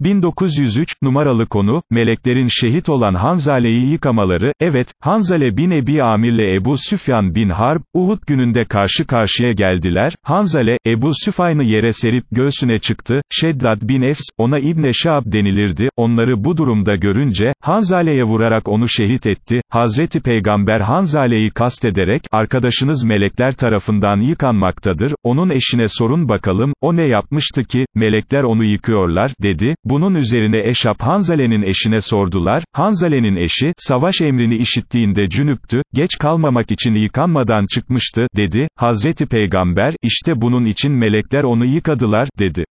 1903, numaralı konu, meleklerin şehit olan Hanzale'yi yıkamaları, evet, Hanzale bin Ebi Amir'le Ebu Süfyan bin Harb, Uhud gününde karşı karşıya geldiler, Hanzale, Ebu Süfyan'ı yere serip göğsüne çıktı, Şeddad bin Efs, ona İbne Şab denilirdi, onları bu durumda görünce, Hanzale'ye vurarak onu şehit etti, Hazreti Peygamber Hanzale'yi kastederek, arkadaşınız melekler tarafından yıkanmaktadır, onun eşine sorun bakalım, o ne yapmıştı ki, melekler onu yıkıyorlar, dedi, bunun üzerine Eşap Hanzale'nin eşine sordular, Hanzale'nin eşi, savaş emrini işittiğinde cünüptü, geç kalmamak için yıkanmadan çıkmıştı, dedi, Hazreti Peygamber, işte bunun için melekler onu yıkadılar, dedi.